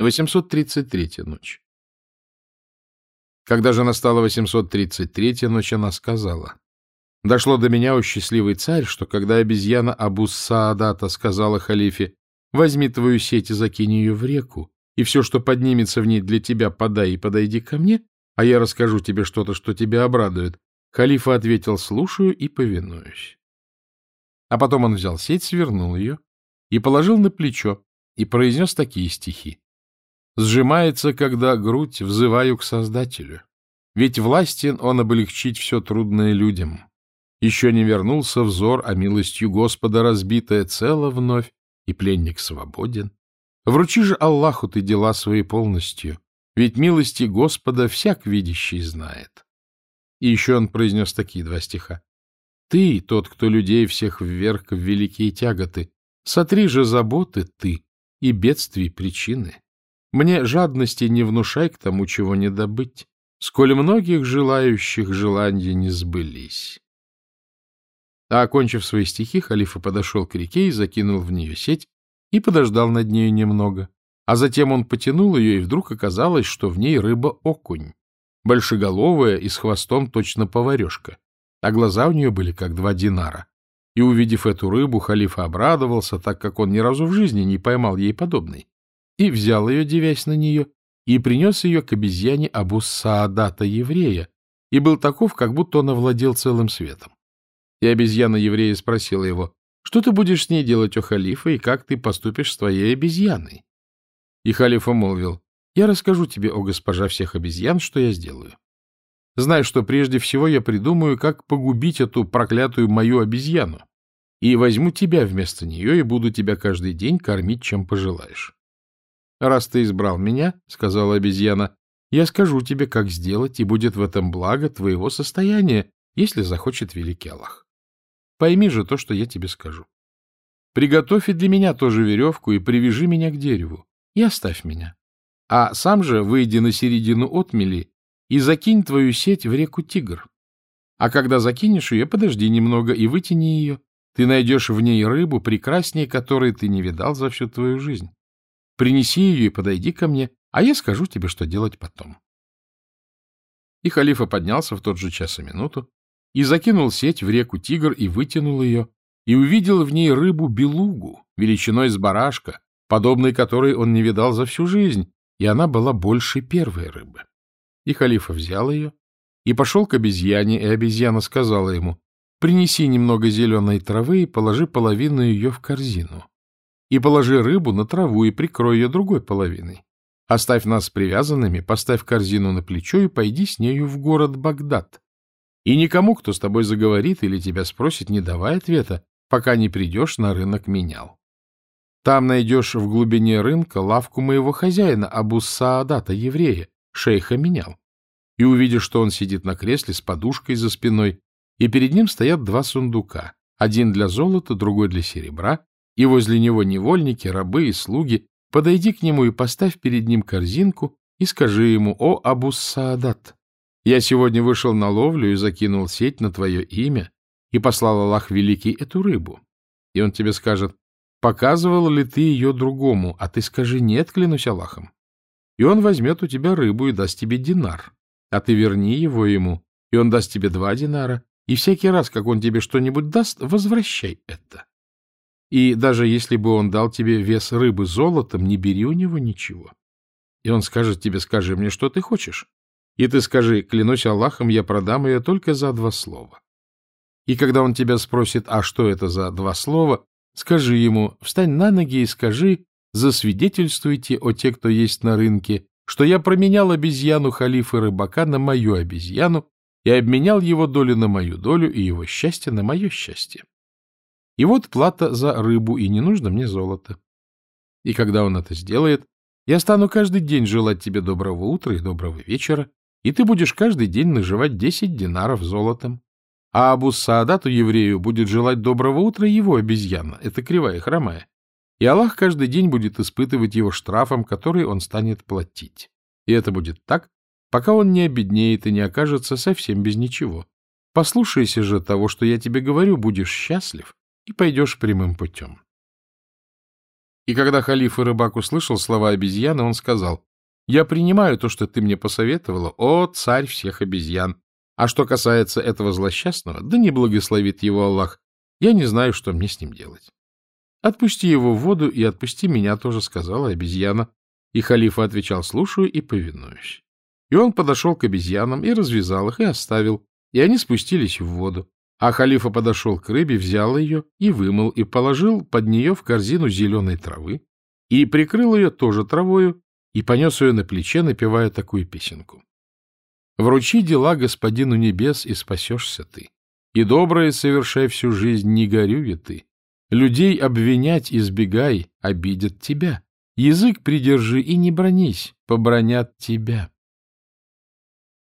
833 ночь. Когда же настала 833 ночь, она сказала, «Дошло до меня, о счастливый царь, что когда обезьяна Абус-Саадата сказала халифе, «Возьми твою сеть и закинь ее в реку, и все, что поднимется в ней для тебя, подай и подойди ко мне, а я расскажу тебе что-то, что тебя обрадует», халифа ответил, «Слушаю и повинуюсь». А потом он взял сеть, свернул ее и положил на плечо, и произнес такие стихи. «Сжимается, когда грудь, взываю к Создателю. Ведь властен он облегчить все трудное людям. Еще не вернулся взор, а милостью Господа разбитое цело вновь, и пленник свободен. Вручи же Аллаху ты дела свои полностью, ведь милости Господа всяк видящий знает. И еще он произнес такие два стиха. Ты, тот, кто людей всех вверх в великие тяготы, сотри же заботы ты и бедствий причины. Мне жадности не внушай к тому, чего не добыть, сколь многих желающих желания не сбылись. А, окончив свои стихи, халифа подошел к реке и закинул в нее сеть и подождал над нею немного. А затем он потянул ее, и вдруг оказалось, что в ней рыба-окунь, большеголовая и с хвостом точно поварешка, а глаза у нее были как два динара. И, увидев эту рыбу, халифа обрадовался, так как он ни разу в жизни не поймал ей подобной, и взял ее, девясь на нее, и принес ее к обезьяне Абу Саадата еврея, и был таков, как будто он овладел целым светом. И обезьяна еврея спросила его, что ты будешь с ней делать, о халифа, и как ты поступишь с твоей обезьяной? И халифа молвил, я расскажу тебе, о госпожа всех обезьян, что я сделаю. Знай, что прежде всего я придумаю, как погубить эту проклятую мою обезьяну, и возьму тебя вместо нее и буду тебя каждый день кормить, чем пожелаешь. — Раз ты избрал меня, — сказала обезьяна, — я скажу тебе, как сделать, и будет в этом благо твоего состояния, если захочет великий Аллах. Пойми же то, что я тебе скажу. Приготовь и для меня тоже веревку и привяжи меня к дереву, и оставь меня. А сам же выйди на середину отмели и закинь твою сеть в реку Тигр. А когда закинешь ее, подожди немного и вытяни ее. Ты найдешь в ней рыбу, прекраснее которой ты не видал за всю твою жизнь. Принеси ее и подойди ко мне, а я скажу тебе, что делать потом. И халифа поднялся в тот же час и минуту, и закинул сеть в реку Тигр и вытянул ее, и увидел в ней рыбу-белугу, величиной с барашка, подобной которой он не видал за всю жизнь, и она была больше первой рыбы. И халифа взял ее и пошел к обезьяне, и обезьяна сказала ему, «Принеси немного зеленой травы и положи половину ее в корзину. И положи рыбу на траву и прикрой ее другой половиной. Оставь нас привязанными, поставь корзину на плечо и пойди с нею в город Багдад. И никому, кто с тобой заговорит или тебя спросит, не давай ответа, пока не придешь на рынок менял. Там найдешь в глубине рынка лавку моего хозяина, Абу Саадата, еврея, шейха менял. И увидишь, что он сидит на кресле с подушкой за спиной, и перед ним стоят два сундука, один для золота, другой для серебра, и возле него невольники, рабы и слуги. Подойди к нему и поставь перед ним корзинку и скажи ему, «О, Абу Саадат, я сегодня вышел на ловлю и закинул сеть на твое имя, и послал Аллах Великий эту рыбу. И он тебе скажет, показывал ли ты ее другому, а ты скажи нет, клянусь Аллахом. И он возьмет у тебя рыбу и даст тебе динар, а ты верни его ему, и он даст тебе два динара, и всякий раз, как он тебе что-нибудь даст, возвращай это. И даже если бы он дал тебе вес рыбы золотом, не бери у него ничего. И он скажет тебе, скажи мне, что ты хочешь. И ты скажи, клянусь Аллахом, я продам ее только за два слова. И когда он тебя спросит, а что это за два слова, скажи ему, встань на ноги и скажи, засвидетельствуйте, о те, кто есть на рынке, что я променял обезьяну халифа рыбака на мою обезьяну и обменял его долю на мою долю и его счастье на мое счастье. И вот плата за рыбу, и не нужно мне золото. И когда он это сделает, я стану каждый день желать тебе доброго утра и доброго вечера, и ты будешь каждый день наживать десять динаров золотом. А Абу Саадату еврею будет желать доброго утра его обезьяна, это кривая хромая. И Аллах каждый день будет испытывать его штрафом, который он станет платить. И это будет так, пока он не обеднеет и не окажется совсем без ничего. Послушайся же того, что я тебе говорю, будешь счастлив и пойдешь прямым путем. И когда халиф и рыбак услышал слова обезьяны, он сказал, «Я принимаю то, что ты мне посоветовала, о, царь всех обезьян. А что касается этого злосчастного, да не благословит его Аллах, я не знаю, что мне с ним делать». «Отпусти его в воду и отпусти меня тоже», — сказала обезьяна. И халифа отвечал, «Слушаю и повинуюсь». И он подошел к обезьянам и развязал их, и оставил, и они спустились в воду. А халифа подошел к рыбе, взял ее и вымыл, и положил под нее в корзину зеленой травы, и прикрыл ее тоже травою, и понес ее на плече, напевая такую песенку. «Вручи дела господину небес, и спасешься ты, и доброе совершай всю жизнь, не горюй ты. Людей обвинять избегай, обидят тебя. Язык придержи и не бронись, побронят тебя».